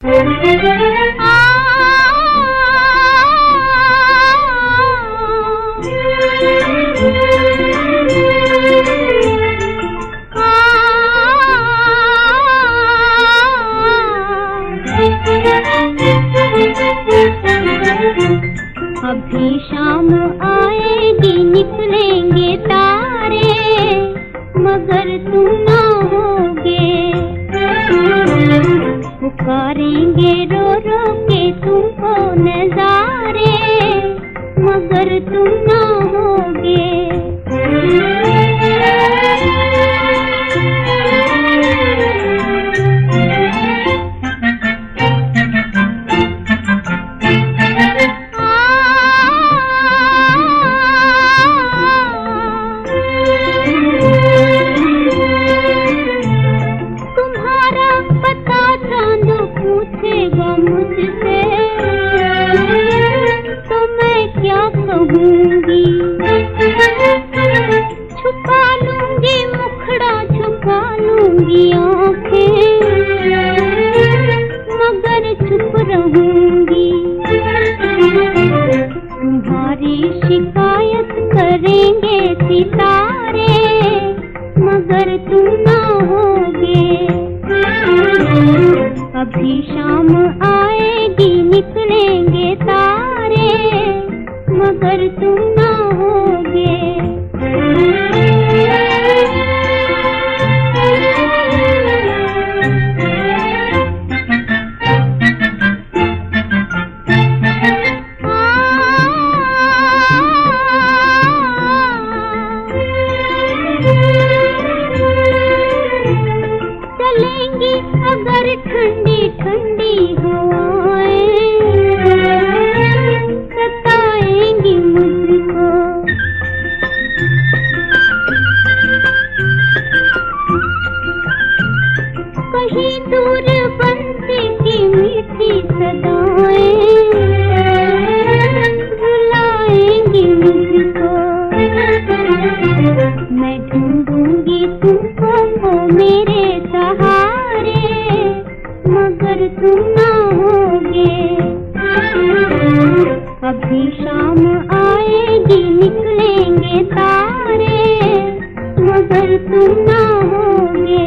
अभी शाम आएगी निकलेंगे तारे मगर तुम ना होगे पुकारेंगे रो रो के तुमको नजारे मगर तुम ना छुपा लूँगी, मुखड़ा छुपा लूँगी आँखें। मगर चुप रहूँगी। तुम्हारी शिकायत करेंगे सितारे, मगर तुम अभी शाम आएगी, निकलेंगे तारे मगर तुम ना होगे। अगर ठंडी ठंडी हवाएँ मेरे सहारे, मगर तुम ना होगे। अभी शाम आएगी, निकलेंगे तारे, मगर तुम ना होगे।